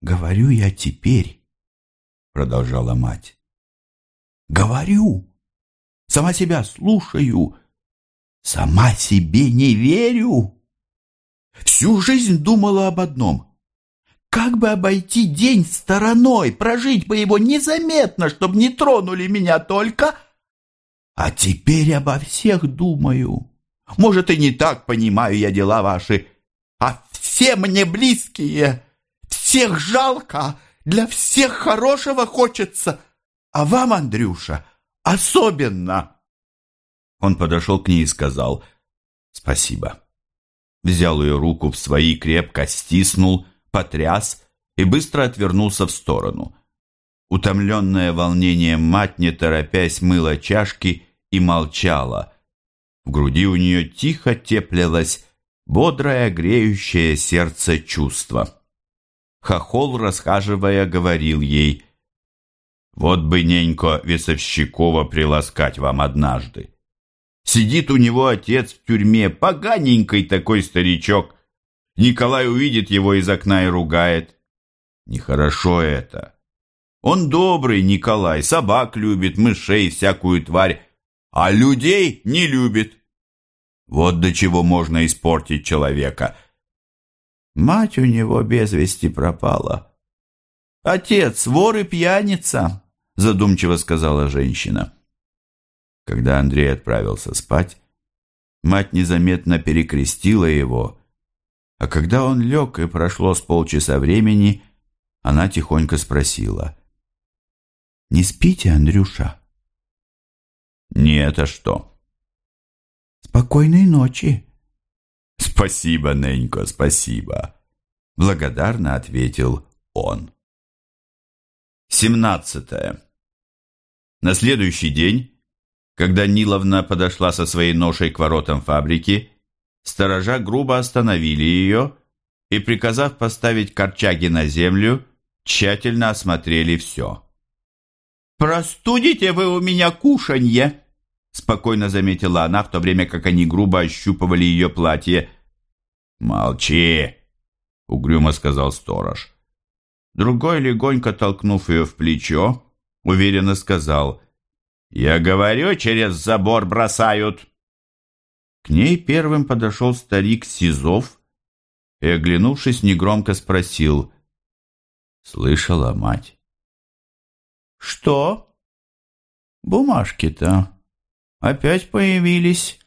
Говорю я теперь, продолжала мать. Говорю, сама себя слушаю, сама себе не верю. Всю жизнь думала об одном. Как бы обойти день стороной, прожить бы его незаметно, чтобы не тронули меня только... А теперь обо всех думаю. Может, и не так понимаю я дела ваши, а все мне близкие, всех жалко, для всех хорошего хочется, а вам, Андрюша, особенно. Он подошел к ней и сказал «Спасибо». Взял ее руку в свои, крепко стиснул, потряс и быстро отвернулся в сторону. Утомленная волнением мать, не торопясь, мыла чашки и молчала. В груди у нее тихо теплилось бодрое, греющее сердце чувство. Хохол, расхаживая, говорил ей, «Вот бы, ненько, Весовщикова приласкать вам однажды. Сидит у него отец в тюрьме, поганенький такой старичок. Николай увидит его из окна и ругает. Нехорошо это. Он добрый, Николай, собак любит, мышей, всякую тварь, а людей не любит. Вот до чего можно испортить человека. Мать у него без вести пропала. Отец, вор и пьяница, задумчиво сказала женщина. Когда Андрей отправился спать, мать незаметно перекрестила его, а когда он лег и прошло с полчаса времени, она тихонько спросила. «Не спите, Андрюша?» «Нет, а что?» «Спокойной ночи!» «Спасибо, Ненька, спасибо!» Благодарно ответил он. Семнадцатое. На следующий день, когда Ниловна подошла со своей ношей к воротам фабрики, сторожа грубо остановили ее и, приказав поставить корчаги на землю, тщательно осмотрели все. «Простудите вы у меня кушанье!» Спокойно заметила она, в то время как они грубо ощупывали ее платье. «Молчи!» — угрюмо сказал сторож. Другой, легонько толкнув ее в плечо, уверенно сказал, «Я говорю, через забор бросают!» К ней первым подошел старик Сизов и, оглянувшись, негромко спросил, «Слышала мать?» «Что?» «Бумажки-то опять появились.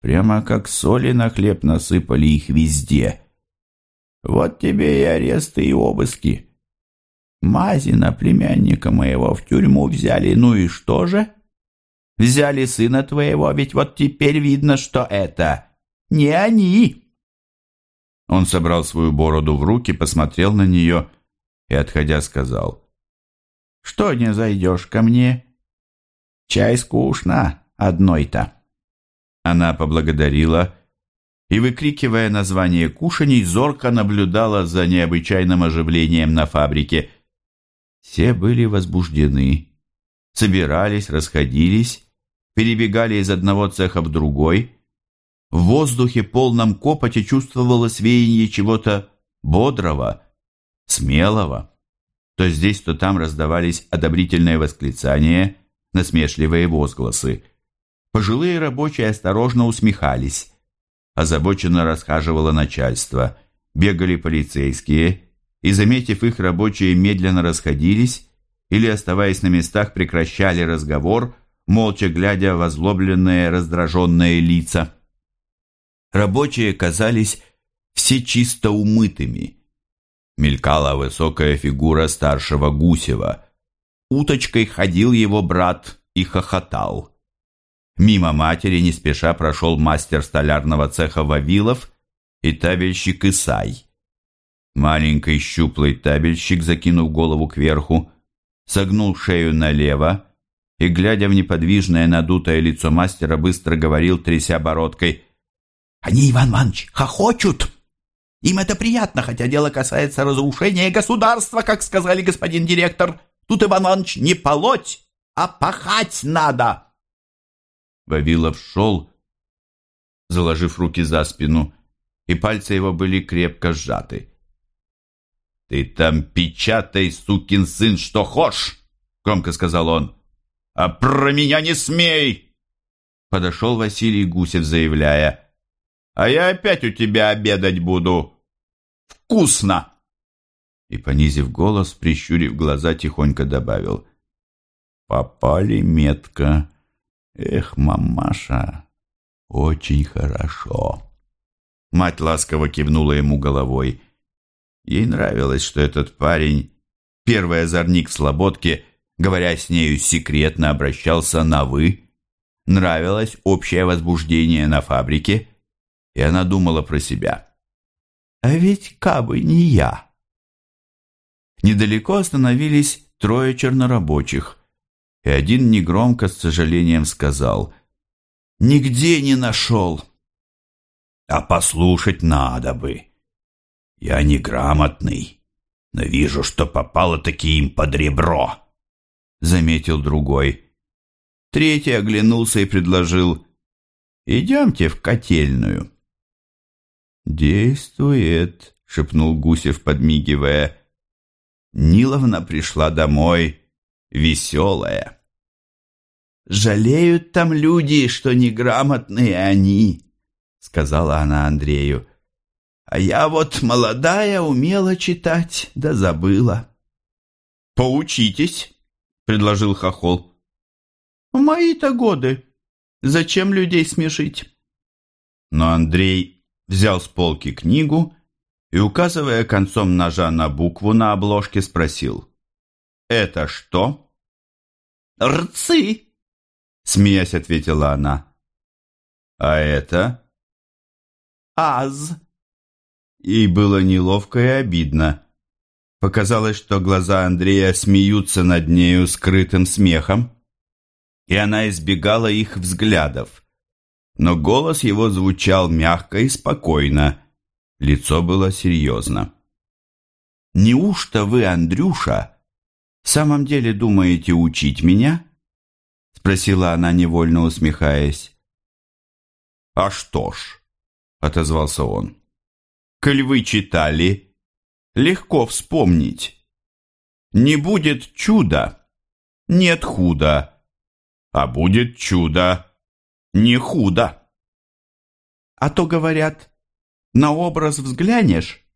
Прямо как соли на хлеб насыпали их везде. Вот тебе и аресты, и обыски. Мазина, племянника моего, в тюрьму взяли, ну и что же? Взяли сына твоего, ведь вот теперь видно, что это не они. Он собрал свою бороду в руки, посмотрел на нее и, отходя, сказал, «Что не зайдешь ко мне? Чай скучно одной-то». Она поблагодарила и, выкрикивая название кушаний, зорко наблюдала за необычайным оживлением на фабрике. Все были возбуждены, собирались, расходились, перебегали из одного цеха в другой. В воздухе, полном копоти, чувствовалось веяние чего-то бодрого, смелого. То здесь, то там раздавались одобрительные восклицания, насмешливые возгласы – Пожилые рабочие осторожно усмехались. Озабоченно расхаживало начальство. Бегали полицейские, и, заметив их, рабочие медленно расходились или, оставаясь на местах, прекращали разговор, молча глядя в озлобленные, раздраженные лица. Рабочие казались все чисто умытыми. Мелькала высокая фигура старшего Гусева. Уточкой ходил его брат и хохотал. Мимо матери не спеша прошел мастер столярного цеха Вавилов и табельщик Исай. Маленький щуплый табельщик, закинув голову кверху, согнул шею налево и, глядя в неподвижное надутое лицо мастера, быстро говорил, тряся бородкой, «Они, Иван Иванович, хохочут! Им это приятно, хотя дело касается разрушения государства, как сказали господин директор. Тут, Иван Иванович, не полоть, а пахать надо!» Вавилов шел, заложив руки за спину, и пальцы его были крепко сжаты. «Ты там печатай, сукин сын, что хошь!» — громко сказал он. «А про меня не смей!» Подошел Василий Гусев, заявляя. «А я опять у тебя обедать буду. Вкусно!» И, понизив голос, прищурив глаза, тихонько добавил. «Попали метко. Эх, мамаша, очень хорошо!» Мать ласково кивнула ему головой. Ей нравилось, что этот парень, первый озорник в Слободке, говоря с нею секретно, обращался на «вы». Нравилось общее возбуждение на фабрике, и она думала про себя. «А ведь кабы не я!» Недалеко остановились трое чернорабочих, и один негромко с сожалением сказал «Нигде не нашел!» «А послушать надо бы!» Я неграмотный, но вижу, что попало таки им под ребро, заметил другой. Третий оглянулся и предложил, идемте в котельную. Действует, шепнул Гусев, подмигивая. Ниловна пришла домой, веселая. «Жалеют там люди, что неграмотные они», — сказала она Андрею. А я вот молодая умела читать, да забыла. «Поучитесь», — предложил Хохол. «В мои-то годы. Зачем людей смешить?» Но Андрей взял с полки книгу и, указывая концом ножа на букву на обложке, спросил. «Это что?» «Рцы!» — смеясь ответила она. «А это?» «Аз!» Ей было неловко и обидно. Показалось, что глаза Андрея смеются над нею скрытым смехом, и она избегала их взглядов. Но голос его звучал мягко и спокойно, лицо было серьезно. «Неужто вы, Андрюша, в самом деле думаете учить меня?» спросила она, невольно усмехаясь. «А что ж», — отозвался он, коль вы читали, легко вспомнить. Не будет чуда, нет худа, а будет чудо, не худо. А то говорят, на образ взглянешь,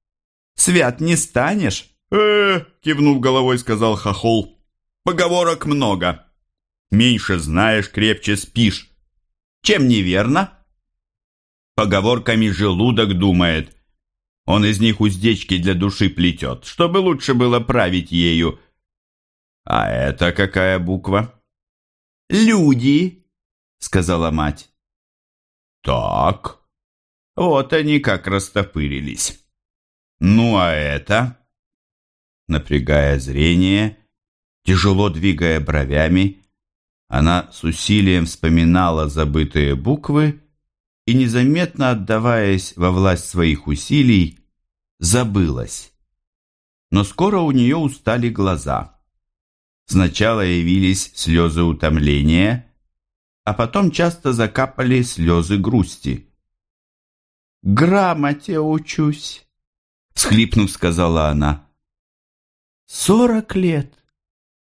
свят не станешь. Э, кивнув головой, сказал Хохол. Поговорок много. Меньше знаешь, крепче спишь. Чем неверно? Поговорками желудок думает, он из них уздечки для души плетет, чтобы лучше было править ею. А это какая буква? «Люди», — сказала мать. «Так, вот они как растопырились. Ну а это?» Напрягая зрение, тяжело двигая бровями, она с усилием вспоминала забытые буквы и, незаметно отдаваясь во власть своих усилий, забылась. Но скоро у нее устали глаза. Сначала явились слезы утомления, а потом часто закапали слезы грусти. «Грамоте учусь», — схлипнув, сказала она. «Сорок лет,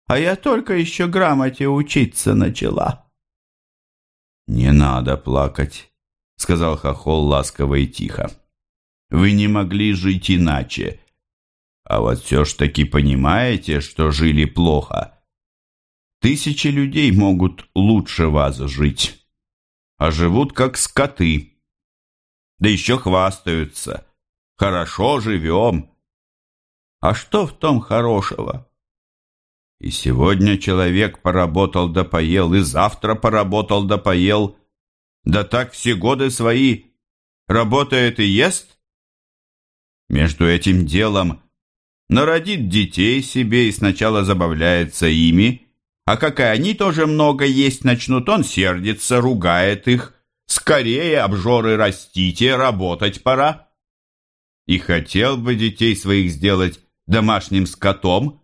а я только еще грамоте учиться начала». «Не надо плакать», — сказал Хохол ласково и тихо. Вы не могли жить иначе. А вот все ж таки понимаете, что жили плохо. Тысячи людей могут лучше вас жить, а живут как скоты. Да еще хвастаются. Хорошо живем. А что в том хорошего? И сегодня человек поработал да поел, и завтра поработал да поел. Да так все годы свои работает и ест? Между этим делом народит детей себе и сначала забавляется ими, а как и они тоже много есть начнут, он сердится, ругает их. Скорее, обжоры, растите, работать пора. И хотел бы детей своих сделать домашним скотом.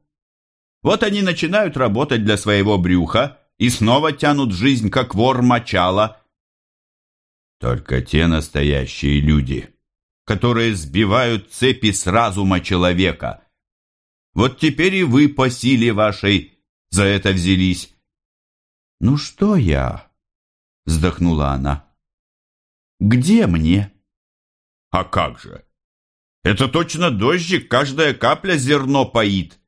Вот они начинают работать для своего брюха и снова тянут жизнь, как вор мочала. Только те настоящие люди — которые сбивают цепи с разума человека, Вот теперь и вы по силе вашей за это взялись. «Ну что я?» — вздохнула она. «Где мне?» «А как же? Это точно дождик, каждая капля зерно поит.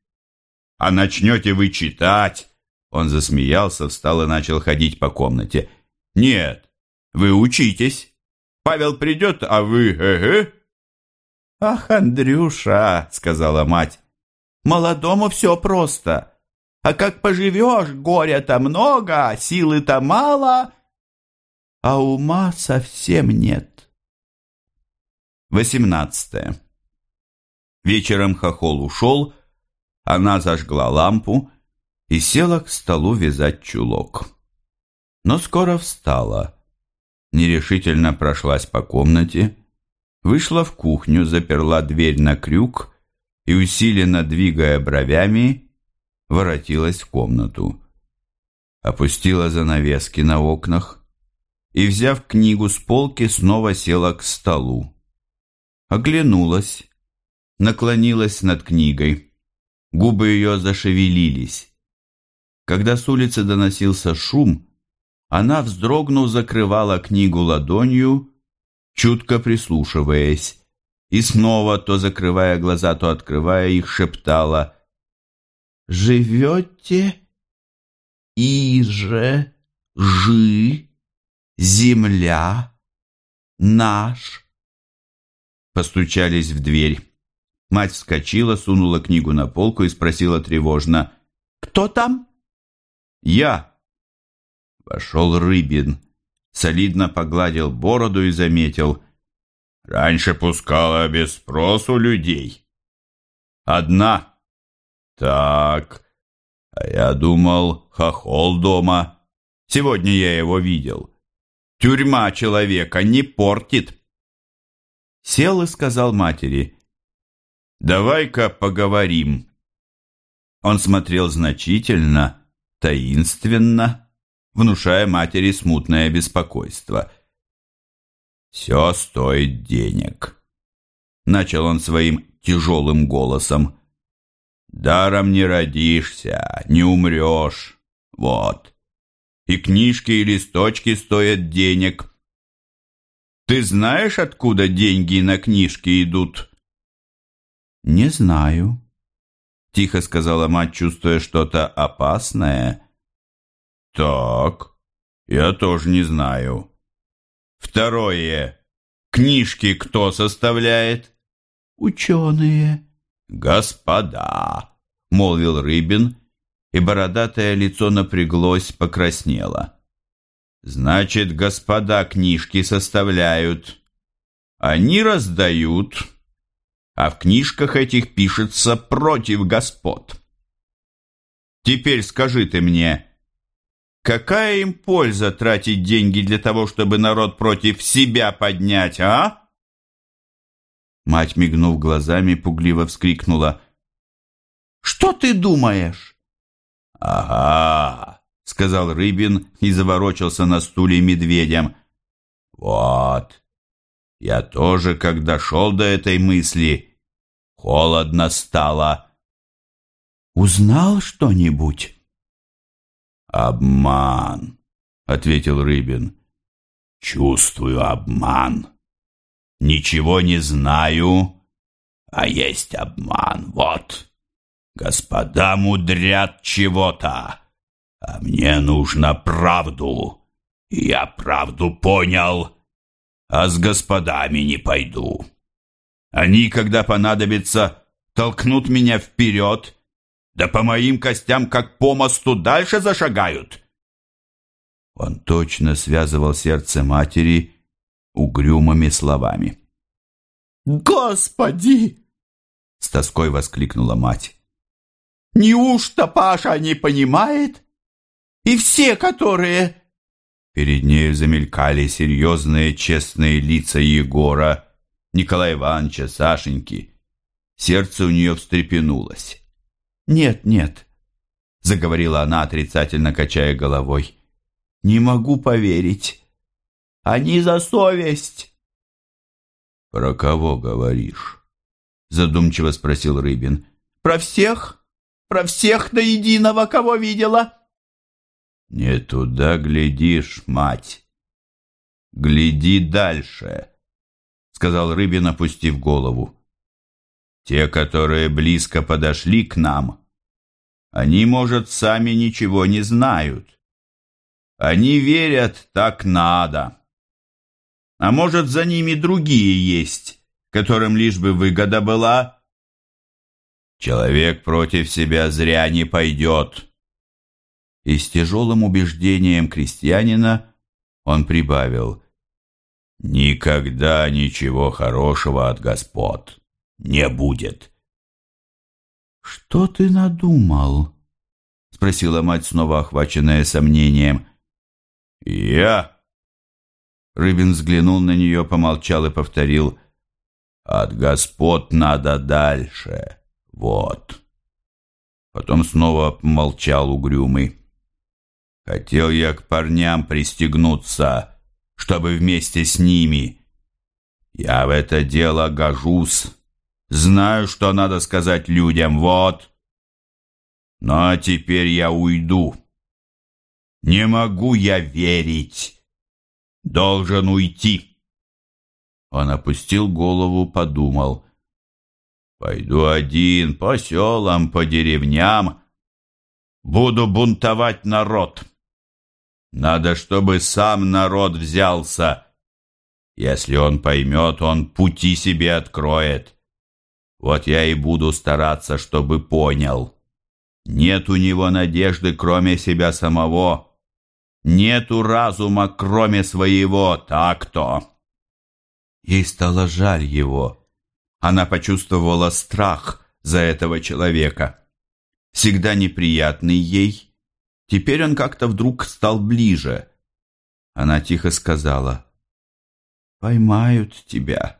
А начнете вы читать...» Он засмеялся, встал и начал ходить по комнате. «Нет, вы учитесь. Павел придет, а вы... Э-э». «Ах, Андрюша!» — сказала мать. «Молодому все просто. А как поживешь, горя-то много, силы-то мало, а ума совсем нет. Восемнадцатое. Вечером хохол ушел, она зажгла лампу и села к столу вязать чулок. Но скоро встала, нерешительно прошлась по комнате, вышла в кухню, заперла дверь на крюк и, усиленно двигая бровями, воротилась в комнату. Опустила занавески на окнах и, взяв книгу с полки, снова села к столу. Оглянулась, наклонилась над книгой. Губы ее зашевелились. Когда с улицы доносился шум, она, вздрогнув, закрывала книгу ладонью, чутко прислушиваясь, и снова, то закрывая глаза, то открывая их, шептала живете и же жи земля наш. Постучались в дверь. Мать вскочила, сунула книгу на полку и спросила тревожно. «Кто там?» «Я». Вошел Рыбин. Солидно погладил бороду и заметил. «Раньше пускала без спросу людей. Одна «Так, а я думал, хохол дома. Сегодня я его видел. Тюрьма человека не портит». Сел и сказал матери, «Давай-ка поговорим». Он смотрел значительно, таинственно, внушая матери смутное беспокойство. «Все стоит денег», — начал он своим тяжелым голосом. Даром не родишься, не умрешь. Вот. И книжки и листочки стоят денег. Ты знаешь, откуда деньги на книжки идут? Не знаю, тихо сказала мать, чувствуя что-то опасное. Так, я тоже не знаю. Второе. Книжки кто составляет? Ученые. «Господа!» — молвил Рыбин, и бородатое лицо напряглось, покраснело. «Значит, господа книжки составляют. Они раздают, а в книжках этих пишется против господ. Теперь скажи ты мне, какая им польза тратить деньги для того, чтобы народ против себя поднять, а?» Мать, мигнув глазами, пугливо вскрикнула. «Что ты думаешь?» «Ага», — сказал Рыбин и заворочился на стуле медведем. «Вот, я тоже, когда шел до этой мысли, холодно стало». «Узнал что-нибудь?» «Обман», — ответил Рыбин. «Чувствую обман». Ничего не знаю, а есть обман, вот. Господа мудрят чего-то, а мне нужно правду. Я правду понял, а с господами не пойду. Они, когда понадобится, толкнут меня вперед, да по моим костям, как по мосту, дальше зашагают. Он точно связывал сердце матери угрюмыми словами. «Господи!» — с тоской воскликнула мать. «Неужто Паша не понимает? И все, которые...» Перед нею замелькали серьезные честные лица Егора, Николая Ивановича, Сашеньки. Сердце у нее встрепенулось. «Нет, нет», — заговорила она, отрицательно качая головой. «Не могу поверить. Они за совесть!» «Про кого говоришь?» Задумчиво спросил Рыбин. Про всех? Про всех до единого, кого видела?» «Не туда глядишь, мать. Гляди дальше», — сказал Рыбин, опустив голову. «Те, которые близко подошли к нам, они, может, сами ничего не знают. Они верят, так надо. А может, за ними другие есть, которым лишь бы выгода была?» Человек против себя зря не пойдет и с тяжелым убеждением крестьянина он прибавил «Никогда ничего хорошего от господ не будет». «Что ты надумал?» — спросила мать, снова охваченная сомнением. «Я?» Рыбин взглянул на нее, помолчал и повторил «От господ надо дальше, вот». Потом снова молчал угрюмый. Хотел я к парням пристегнуться, чтобы вместе с ними. Я в это дело гожусь. Знаю, что надо сказать людям, вот. Но теперь я уйду. Не могу я верить. Должен уйти. Он опустил голову, подумал. Пойду один по селам, по деревням. Буду бунтовать народ. Надо, чтобы сам народ взялся. Если он поймет, он пути себе откроет. Вот я и буду стараться, чтобы понял. Нет у него надежды, кроме себя самого. Нету разума, кроме своего, так-то. Ей стало жаль его. Она почувствовала страх за этого человека. Всегда неприятный ей, Теперь он как-то вдруг стал ближе. Она тихо сказала, «Поймают тебя».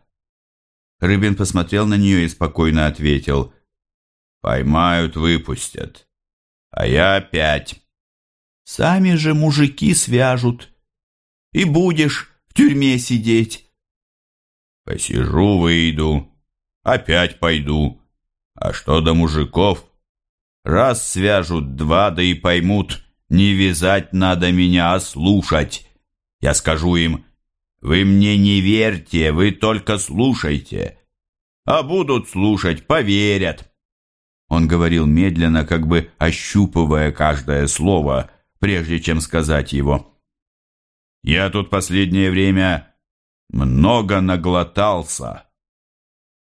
Рыбин посмотрел на нее и спокойно ответил, «Поймают, выпустят. А я опять. Сами же мужики свяжут. И будешь в тюрьме сидеть». «Посижу, выйду, опять пойду. А что до мужиков?» Раз свяжут два, да и поймут, не вязать надо меня, а слушать. Я скажу им, вы мне не верьте, вы только слушайте. А будут слушать, поверят. Он говорил медленно, как бы ощупывая каждое слово, прежде чем сказать его. Я тут последнее время много наглотался.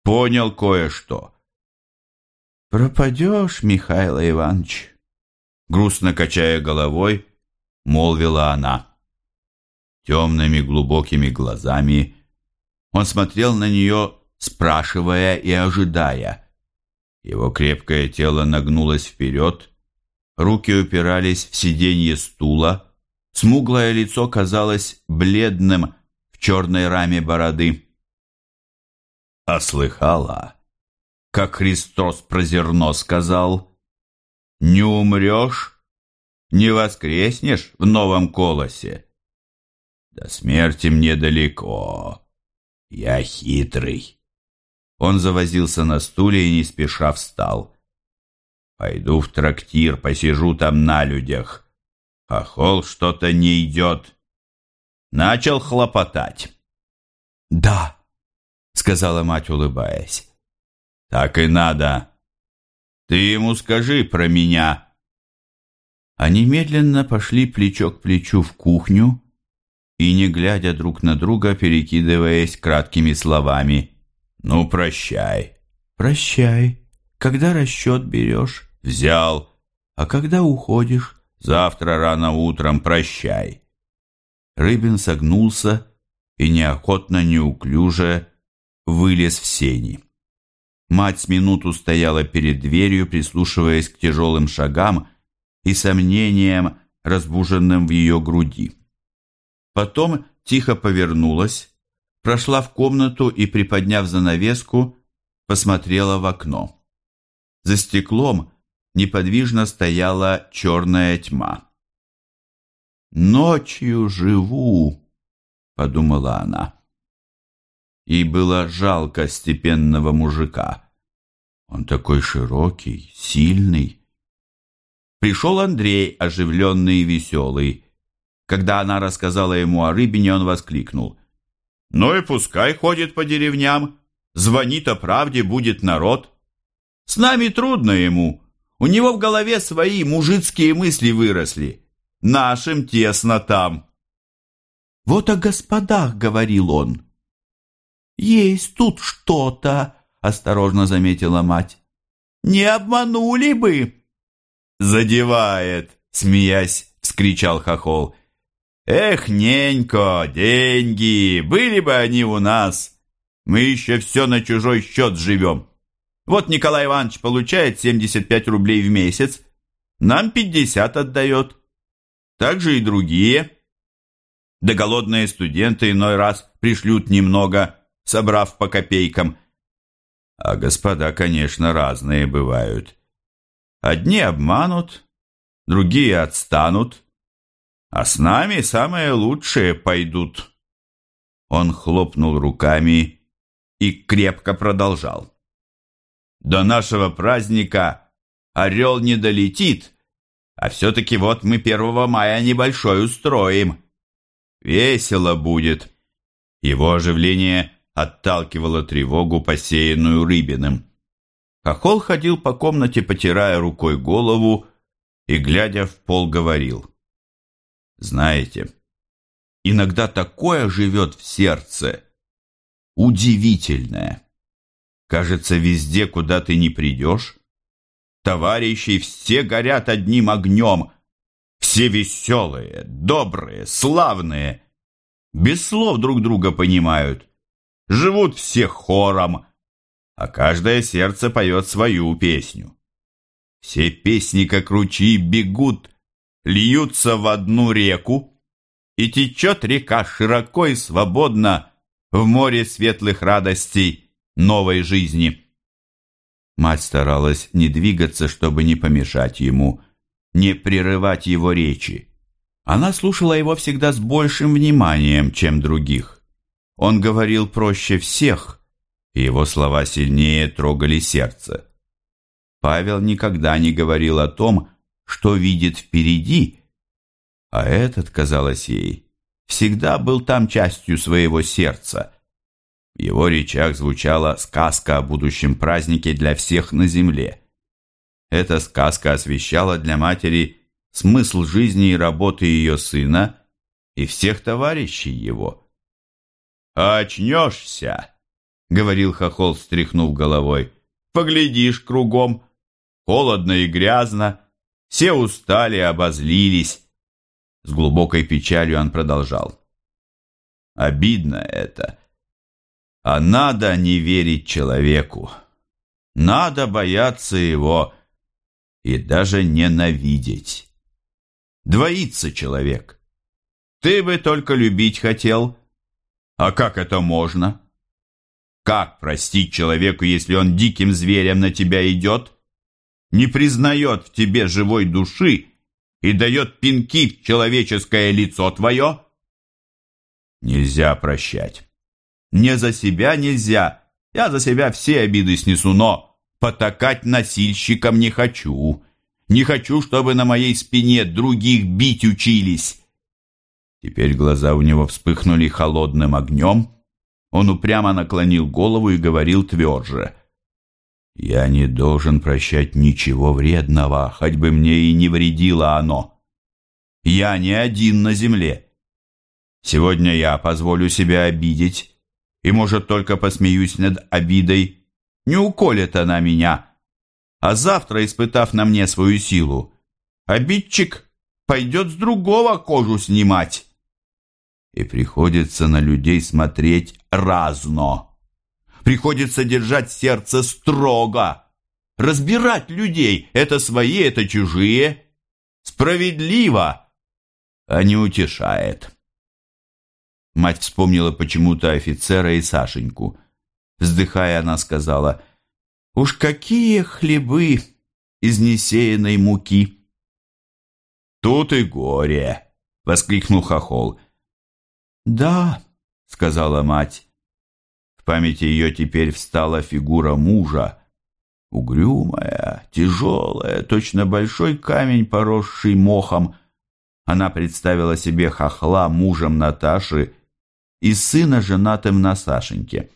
Понял кое-что. «Пропадешь, Михаил Иванович», — грустно качая головой, молвила она. Темными глубокими глазами он смотрел на нее, спрашивая и ожидая. Его крепкое тело нагнулось вперед, руки упирались в сиденье стула, смуглое лицо казалось бледным в черной раме бороды. «А слыхала?» как Христос про зерно сказал, «Не умрешь, не воскреснешь в новом колосе». До смерти мне далеко, я хитрый. Он завозился на стуле и не спеша встал. Пойду в трактир, посижу там на людях. Хохол что-то не идет. Начал хлопотать. «Да», — сказала мать, улыбаясь. Так и надо. Ты ему скажи про меня. Они медленно пошли плечо к плечу в кухню и, не глядя друг на друга, перекидываясь краткими словами. «Ну, прощай». «Прощай. Когда расчет берешь?» «Взял». «А когда уходишь?» «Завтра рано утром. Прощай». Рыбин согнулся и неохотно, неуклюже вылез в сени. Мать с минуту стояла перед дверью, прислушиваясь к тяжелым шагам и сомнениям, разбуженным в ее груди. Потом тихо повернулась, прошла в комнату и, приподняв занавеску, посмотрела в окно. За стеклом неподвижно стояла черная тьма. «Ночью живу», — подумала она. Ей было жалко степенного мужика. Он такой широкий, сильный. Пришел Андрей, оживленный и веселый. Когда она рассказала ему о рыбине, он воскликнул. «Ну и пускай ходит по деревням. Звонит о правде, будет народ. С нами трудно ему. У него в голове свои мужицкие мысли выросли. Нашим тесно там». «Вот о господах», — говорил он. «Есть тут что-то», — осторожно заметила мать. «Не обманули бы!» «Задевает!» — смеясь, вскричал Хохол. «Эх, ненько, деньги! Были бы они у нас! Мы еще все на чужой счет живем. Вот Николай Иванович получает 75 рублей в месяц, нам 50 отдает. Так же и другие. Да голодные студенты иной раз пришлют немного, собрав по копейкам. А господа, конечно, разные бывают. Одни обманут, другие отстанут, а с нами самые лучшие пойдут. Он хлопнул руками и крепко продолжал. До нашего праздника орел не долетит, а все-таки вот мы 1 мая небольшой устроим. Весело будет. Его оживление отталкивало тревогу, посеянную Рыбиным. Хохол ходил по комнате, потирая рукой голову и, глядя в пол, говорил. «Знаете, иногда такое живет в сердце, удивительное. Кажется, везде, куда ты не придешь, товарищи все горят одним огнем, все веселые, добрые, славные, без слов друг друга понимают, живут все хором, а каждое сердце поет свою песню. Все песни, как ручьи, бегут, льются в одну реку, и течет река широко и свободно в море светлых радостей новой жизни. Мать старалась не двигаться, чтобы не помешать ему, не прерывать его речи. Она слушала его всегда с большим вниманием, чем других. Он говорил проще всех – и его слова сильнее трогали сердце. Павел никогда не говорил о том, что видит впереди, а этот, казалось ей, всегда был там частью своего сердца. В его речах звучала сказка о будущем празднике для всех на земле. Эта сказка освещала для матери смысл жизни и работы ее сына и всех товарищей его. «Очнешься!» говорил Хохол, встряхнув головой. «Поглядишь кругом. Холодно и грязно. Все устали, обозлились». С глубокой печалью он продолжал. «Обидно это. А надо не верить человеку. Надо бояться его и даже ненавидеть. Двоится человек. Ты бы только любить хотел. А как это можно?» Как простить человеку, если он диким зверем на тебя идет, не признает в тебе живой души и дает пинки в человеческое лицо твое? Нельзя прощать. Не за себя нельзя. Я за себя все обиды снесу, но потакать носильщикам не хочу. Не хочу, чтобы на моей спине других бить учились. Теперь глаза у него вспыхнули холодным огнем, он упрямо наклонил голову и говорил тверже. «Я не должен прощать ничего вредного, хоть бы мне и не вредило оно. Я не один на земле. Сегодня я позволю себя обидеть, и, может, только посмеюсь над обидой. Не уколет она меня. А завтра, испытав на мне свою силу, обидчик пойдет с другого кожу снимать» и приходится на людей смотреть разно. Приходится держать сердце строго, разбирать людей, это свои, это чужие, справедливо, а не утешает. Мать вспомнила почему-то офицера и Сашеньку. Вздыхая, она сказала, «Уж какие хлебы из несеянной муки!» «Тут и горе!» — воскликнул Хохол. «Да», — сказала мать. В памяти ее теперь встала фигура мужа. Угрюмая, тяжелая, точно большой камень, поросший мохом, она представила себе хохла мужем Наташи и сына женатым на Сашеньке.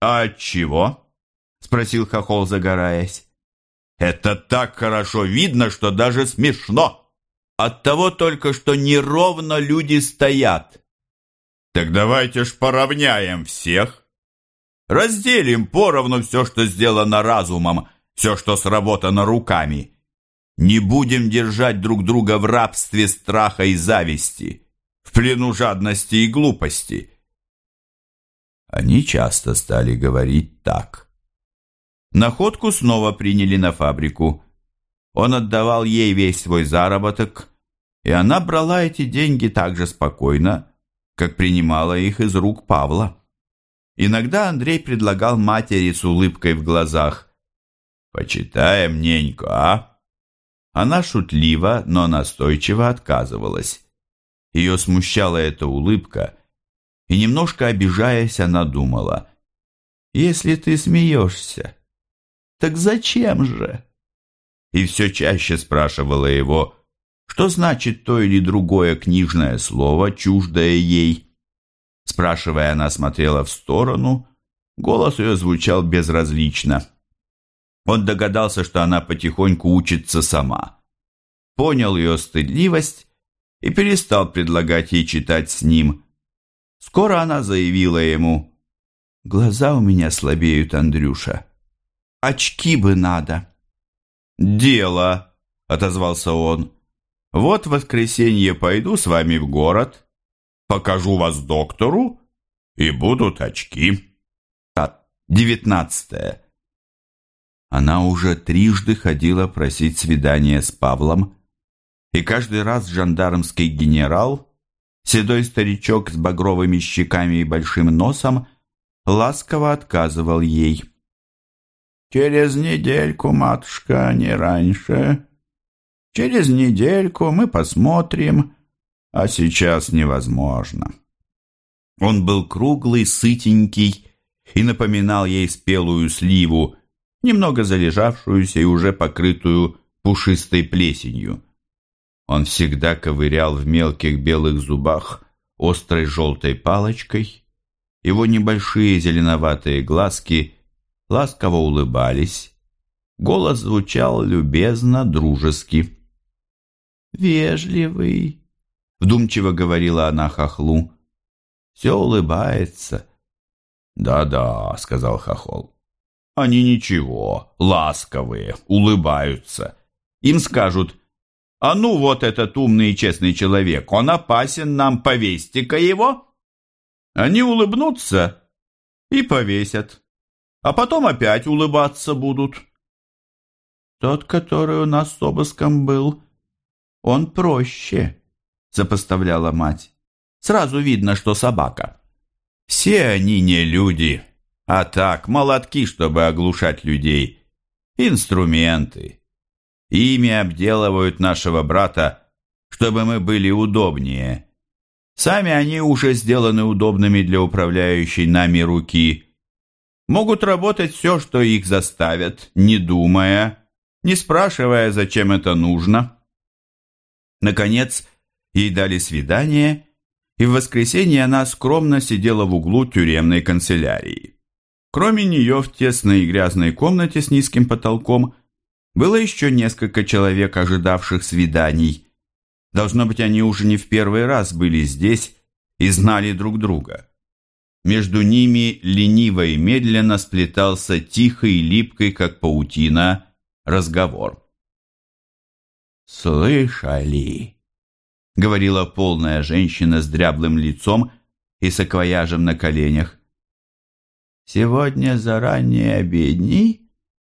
«А чего?» — спросил хохол, загораясь. «Это так хорошо видно, что даже смешно. От того только, что неровно люди стоят». «Так давайте ж поравняем всех. Разделим поровну все, что сделано разумом, все, что сработано руками. Не будем держать друг друга в рабстве страха и зависти, в плену жадности и глупости». Они часто стали говорить так. Находку снова приняли на фабрику. Он отдавал ей весь свой заработок, и она брала эти деньги так же спокойно, как принимала их из рук Павла. Иногда Андрей предлагал матери с улыбкой в глазах «Почитаем неньку, а?» Она шутливо, но настойчиво отказывалась. Ее смущала эта улыбка, и немножко обижаясь, она думала, «Если ты смеешься, так зачем же?» И все чаще спрашивала его, что значит то или другое книжное слово, чуждое ей. Спрашивая, она смотрела в сторону, голос ее звучал безразлично. Он догадался, что она потихоньку учится сама. Понял ее стыдливость и перестал предлагать ей читать с ним, Скоро она заявила ему, «Глаза у меня слабеют, Андрюша. Очки бы надо». «Дело», — отозвался он. «Вот в воскресенье пойду с вами в город, покажу вас доктору, и будут очки». Девятнадцатое. Она уже трижды ходила просить свидания с Павлом, и каждый раз жандармский генерал Седой старичок с багровыми щеками и большим носом ласково отказывал ей. «Через недельку, матушка, не раньше. Через недельку мы посмотрим, а сейчас невозможно». Он был круглый, сытенький и напоминал ей спелую сливу, немного залежавшуюся и уже покрытую пушистой плесенью. Он всегда ковырял в мелких белых зубах острой желтой палочкой. Его небольшие зеленоватые глазки ласково улыбались. Голос звучал любезно, дружески. «Вежливый», — вдумчиво говорила она хохлу. «Все улыбается». «Да-да», — сказал хохол. «Они ничего, ласковые, улыбаются. Им скажут а ну вот этот умный и честный человек, он опасен нам, повесьте-ка его. Они улыбнутся и повесят, а потом опять улыбаться будут. Тот, который у нас с обыском был, он проще, запоставляла мать. Сразу видно, что собака. Все они не люди, а так, молотки, чтобы оглушать людей. Инструменты. Ими обделывают нашего брата, чтобы мы были удобнее. Сами они уже сделаны удобными для управляющей нами руки. Могут работать все, что их заставят, не думая, не спрашивая, зачем это нужно. Наконец, ей дали свидание, и в воскресенье она скромно сидела в углу тюремной канцелярии. Кроме нее в тесной и грязной комнате с низким потолком – было еще несколько человек, ожидавших свиданий. Должно быть, они уже не в первый раз были здесь и знали друг друга. Между ними лениво и медленно сплетался тихий и липкий, как паутина, разговор. «Слышали?» — говорила полная женщина с дряблым лицом и саквояжем на коленях. «Сегодня заранее обедней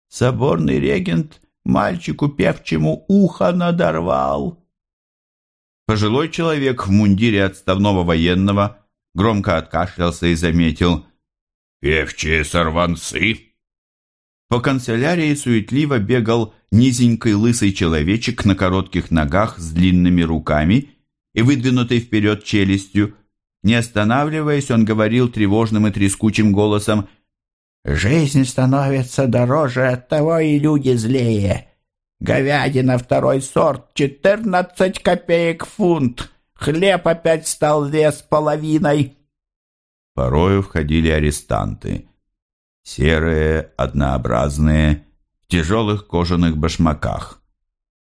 соборный регент мальчику певчему ухо надорвал. Пожилой человек в мундире отставного военного громко откашлялся и заметил «Певчие сорванцы!» По канцелярии суетливо бегал низенький лысый человечек на коротких ногах с длинными руками и выдвинутой вперед челюстью. Не останавливаясь, он говорил тревожным и трескучим голосом Жизнь становится дороже, оттого и люди злее. Говядина второй сорт — четырнадцать копеек фунт. Хлеб опять стал вес половиной. Порою входили арестанты. Серые, однообразные, в тяжелых кожаных башмаках.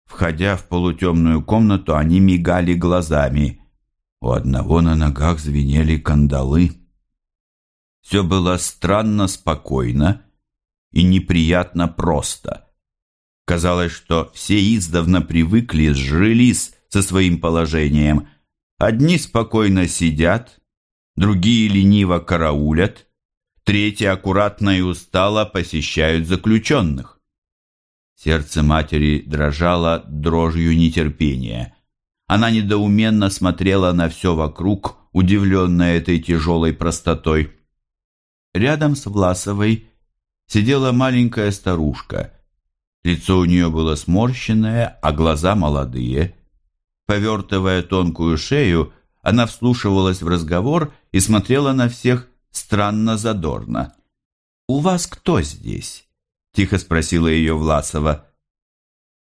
Входя в полутемную комнату, они мигали глазами. У одного на ногах звенели кандалы. Все было странно спокойно и неприятно просто. Казалось, что все издавна привыкли, сжились со своим положением. Одни спокойно сидят, другие лениво караулят, третьи аккуратно и устало посещают заключенных. Сердце матери дрожало дрожью нетерпения. Она недоуменно смотрела на все вокруг, удивленная этой тяжелой простотой. Рядом с Власовой сидела маленькая старушка. Лицо у нее было сморщенное, а глаза молодые. Повертывая тонкую шею, она вслушивалась в разговор и смотрела на всех странно задорно. «У вас кто здесь?» — тихо спросила ее Власова.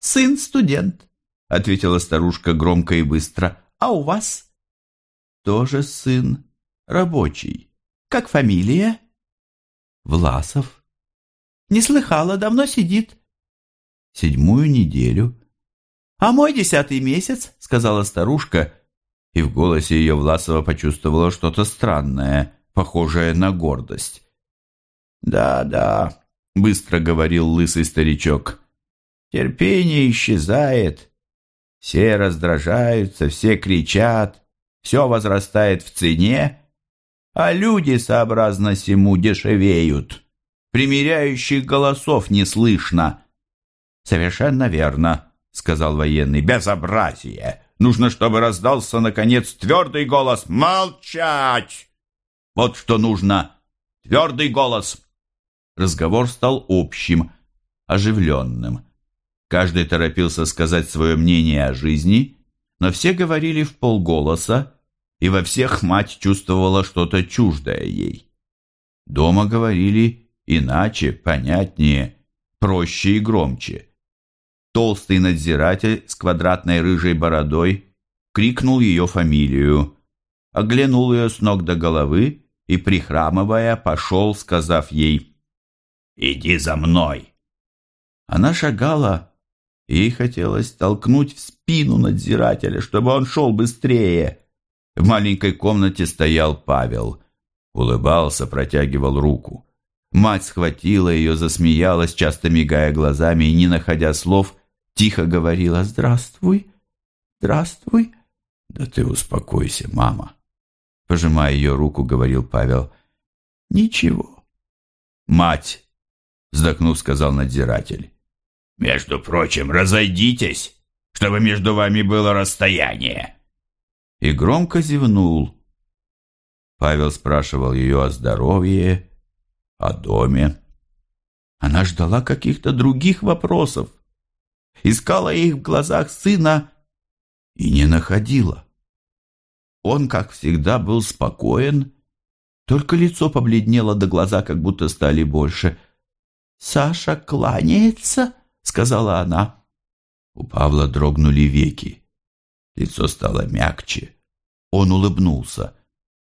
«Сын-студент», — ответила старушка громко и быстро. «А у вас?» «Тоже сын, рабочий. Как фамилия?» Власов. Не слыхала, давно сидит. Седьмую неделю. А мой десятый месяц, сказала старушка, и в голосе ее Власова почувствовала что-то странное, похожее на гордость. «Да, да», — быстро говорил лысый старичок, — «терпение исчезает. Все раздражаются, все кричат, все возрастает в цене, а люди, сообразно сему, дешевеют. Примеряющих голосов не слышно. «Совершенно верно», — сказал военный. «Безобразие! Нужно, чтобы раздался, наконец, твердый голос. Молчать! Вот что нужно. Твердый голос!» Разговор стал общим, оживленным. Каждый торопился сказать свое мнение о жизни, но все говорили в полголоса, и во всех мать чувствовала что-то чуждое ей. Дома говорили иначе, понятнее, проще и громче. Толстый надзиратель с квадратной рыжей бородой крикнул ее фамилию, оглянул ее с ног до головы и, прихрамывая, пошел, сказав ей «Иди за мной!». Она шагала, ей хотелось толкнуть в спину надзирателя, чтобы он шел быстрее. В маленькой комнате стоял Павел. Улыбался, протягивал руку. Мать схватила ее, засмеялась, часто мигая глазами и, не находя слов, тихо говорила «Здравствуй, здравствуй». «Да ты успокойся, мама», — пожимая ее руку, говорил Павел. «Ничего». «Мать», — вздохнув, сказал надзиратель. «Между прочим, разойдитесь, чтобы между вами было расстояние» и громко зевнул. Павел спрашивал ее о здоровье, о доме. Она ждала каких-то других вопросов, искала их в глазах сына и не находила. Он, как всегда, был спокоен, только лицо побледнело до глаза, как будто стали больше. «Саша кланяется?» — сказала она. У Павла дрогнули веки. Лицо стало мягче. Он улыбнулся.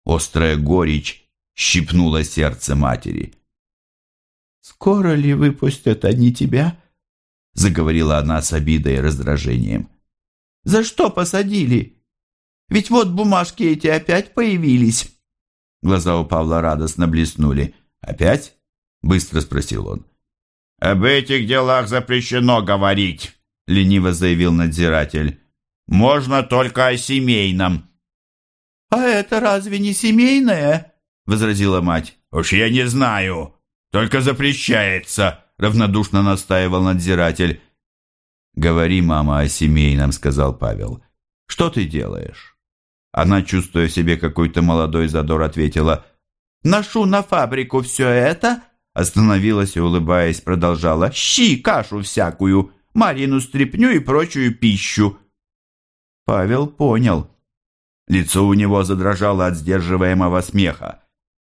Острая горечь щипнула сердце матери. «Скоро ли выпустят они тебя?» Заговорила она с обидой и раздражением. «За что посадили? Ведь вот бумажки эти опять появились». Глаза у Павла радостно блеснули. «Опять?» — быстро спросил он. «Об этих делах запрещено говорить», — лениво заявил надзиратель. Можно только о семейном». «А это разве не семейное?» — возразила мать. «Уж я не знаю. Только запрещается», — равнодушно настаивал надзиратель. «Говори, мама, о семейном», — сказал Павел. «Что ты делаешь?» Она, чувствуя в себе какой-то молодой задор, ответила. «Ношу на фабрику все это». Остановилась и, улыбаясь, продолжала. «Щи, кашу всякую, Марину стряпню и прочую пищу». Павел понял. Лицо у него задрожало от сдерживаемого смеха.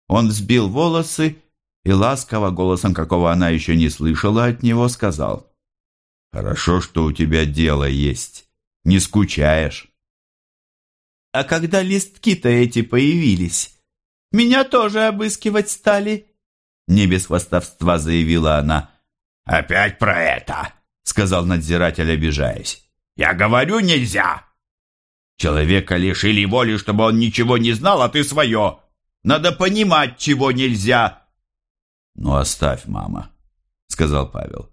Он взбил волосы и ласково, голосом какого она еще не слышала от него, сказал, «Хорошо, что у тебя дело есть, не скучаешь». «А когда листки-то эти появились, меня тоже обыскивать стали?» Не без хвастовства заявила она. «Опять про это!» — сказал надзиратель, обижаясь. «Я говорю, нельзя!» Человека лишили воли, чтобы он ничего не знал, а ты свое. Надо понимать, чего нельзя. Ну, оставь, мама, сказал Павел.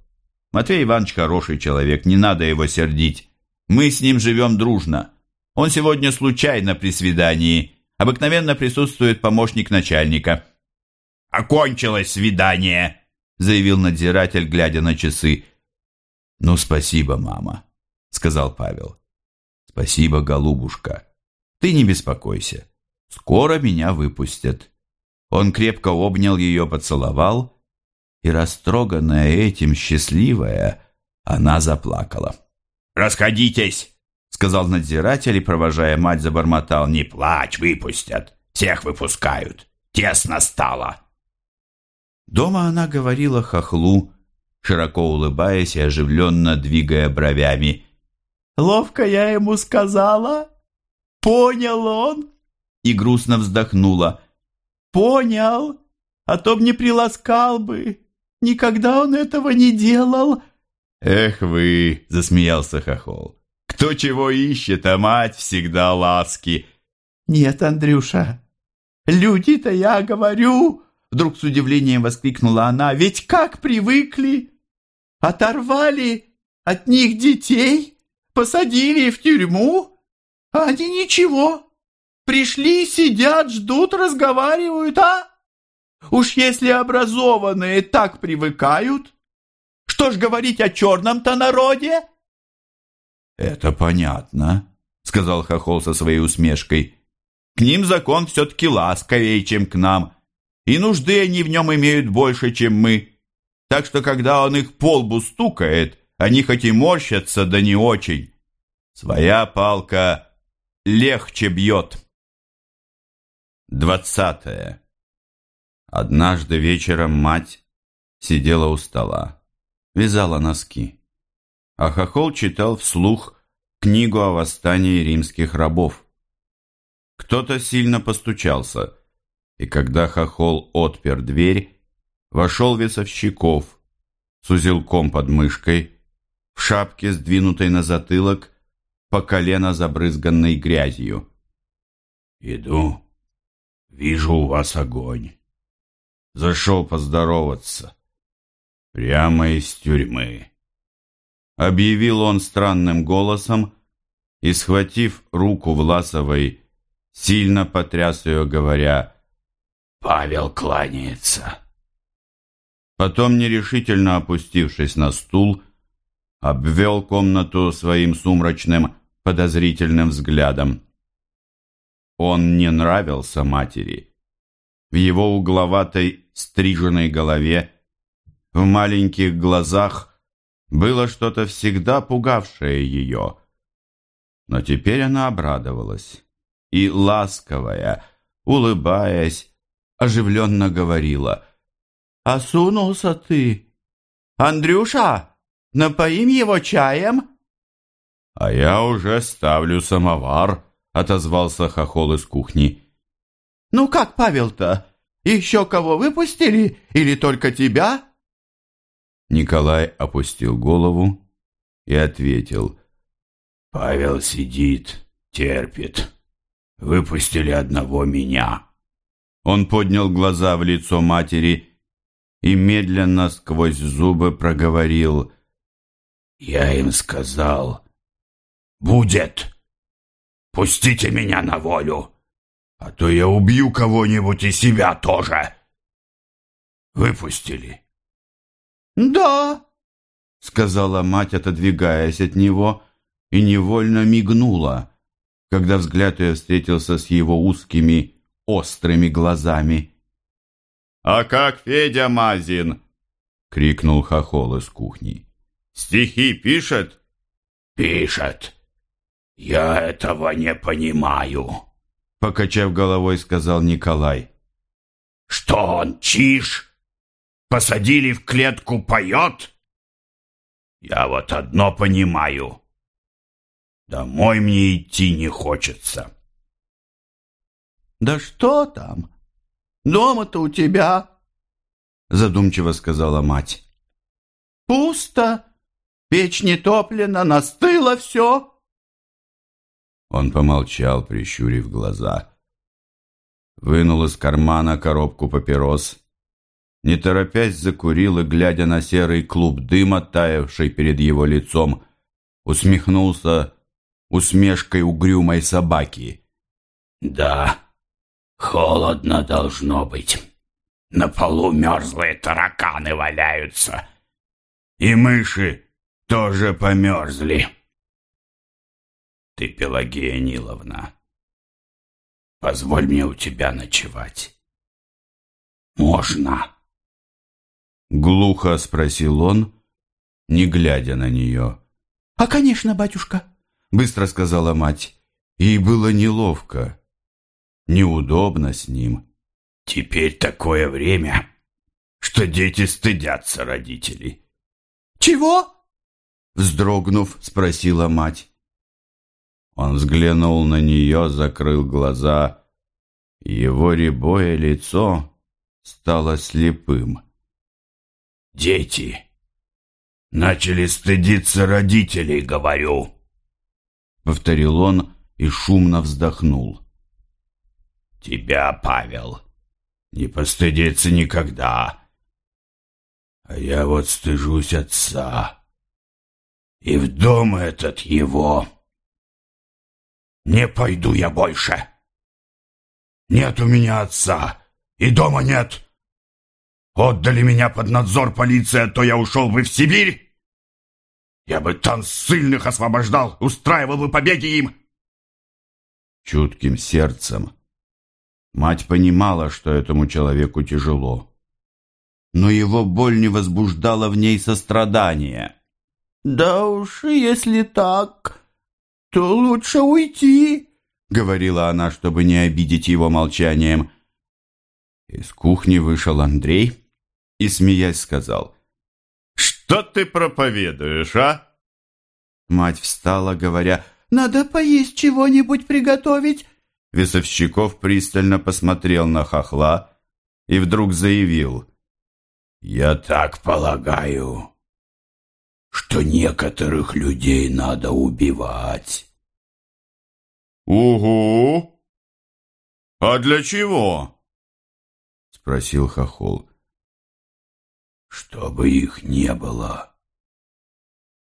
Матвей Иванович хороший человек, не надо его сердить. Мы с ним живем дружно. Он сегодня случайно при свидании. Обыкновенно присутствует помощник начальника. «Окончилось свидание», — заявил надзиратель, глядя на часы. «Ну, спасибо, мама», — сказал Павел. «Спасибо, голубушка. Ты не беспокойся. Скоро меня выпустят». Он крепко обнял ее, поцеловал, и, растроганная этим, счастливая, она заплакала. «Расходитесь!» — сказал надзиратель и, провожая мать, забормотал. «Не плачь, выпустят. Всех выпускают. Тесно стало». Дома она говорила хохлу, широко улыбаясь и оживленно двигая бровями. «Ловко я ему сказала. Понял он?» И грустно вздохнула. «Понял, а то б не приласкал бы. Никогда он этого не делал». «Эх вы!» — засмеялся Хохол. «Кто чего ищет, а мать всегда ласки». «Нет, Андрюша, люди-то, я говорю...» Вдруг с удивлением воскликнула она. «Ведь как привыкли! Оторвали от них детей, посадили в тюрьму, а они ничего. Пришли, сидят, ждут, разговаривают, а? Уж если образованные так привыкают, что ж говорить о черном-то народе?» «Это понятно», — сказал Хохол со своей усмешкой. «К ним закон все-таки ласковее, чем к нам» и нужды они в нем имеют больше, чем мы. Так что, когда он их по лбу стукает, они хоть и морщатся, да не очень. Своя палка легче бьет. Двадцатое. Однажды вечером мать сидела у стола, вязала носки, а Хохол читал вслух книгу о восстании римских рабов. Кто-то сильно постучался – и когда хохол отпер дверь, вошел Весовщиков с узелком под мышкой, в шапке, сдвинутой на затылок, по колено забрызганной грязью. «Иду, вижу у вас огонь. Зашел поздороваться. Прямо из тюрьмы». Объявил он странным голосом и, схватив руку Власовой, сильно потряс ее, говоря Павел кланяется. Потом, нерешительно опустившись на стул, обвел комнату своим сумрачным, подозрительным взглядом. Он не нравился матери. В его угловатой, стриженной голове, в маленьких глазах было что-то всегда пугавшее ее. Но теперь она обрадовалась и, ласковая, улыбаясь, оживленно говорила. «Осунулся ты! Андрюша, напоим его чаем?» «А я уже ставлю самовар», — отозвался хохол из кухни. «Ну как, Павел-то? Еще кого выпустили или только тебя?» Николай опустил голову и ответил. «Павел сидит, терпит. Выпустили одного меня». Он поднял глаза в лицо матери и медленно сквозь зубы проговорил. «Я им сказал, будет! Пустите меня на волю, а то я убью кого-нибудь и себя тоже!» Выпустили. «Да», — сказала мать, отодвигаясь от него, и невольно мигнула, когда взгляд ее встретился с его узкими, острыми глазами. «А как Федя Мазин?» — крикнул хохол из кухни. «Стихи пишет?» «Пишет. Я этого не понимаю», — покачав головой, сказал Николай. «Что он, чиж? Посадили в клетку, поет? Я вот одно понимаю. Домой мне идти не хочется. Да что там? Дома-то у тебя, задумчиво сказала мать. Пусто, печь не топлена, настыло все. Он помолчал, прищурив глаза. Вынул из кармана коробку папирос. Не торопясь закурил и, глядя на серый клуб дыма, таявший перед его лицом, усмехнулся усмешкой угрюмой собаки. «Да, холодно должно быть. На полу мерзлые тараканы валяются. И мыши тоже померзли». Ты, Пелагея Ниловна, позволь мне у тебя ночевать. Можно? Глухо спросил он, не глядя на нее. «А, конечно, батюшка!» Быстро сказала мать. Ей было неловко, неудобно с ним. «Теперь такое время, что дети стыдятся родителей». «Чего?» Вздрогнув, спросила мать. Он взглянул на нее, закрыл глаза. Его рябое лицо стало слепым. «Дети начали стыдиться родителей, говорю», — повторил он и шумно вздохнул. «Тебя, Павел, не постыдиться никогда. А я вот стыжусь отца. И в дом этот его...» Не пойду я больше. Нет у меня отца, и дома нет. Отдали меня под надзор полиции, а то я ушел бы в Сибирь. Я бы там ссыльных освобождал, устраивал бы побеги им. Чутким сердцем мать понимала, что этому человеку тяжело. Но его боль не возбуждала в ней сострадания. «Да уж, если так, то лучше уйти», — говорила она, чтобы не обидеть его молчанием. Из кухни вышел Андрей и, смеясь, сказал, «Что ты проповедуешь, а?» Мать встала, говоря, «Надо поесть чего-нибудь приготовить». Весовщиков пристально посмотрел на хохла и вдруг заявил, «Я так полагаю, что некоторых людей надо убивать. «Угу! А для чего?» — спросил Хохол. «Чтобы их не было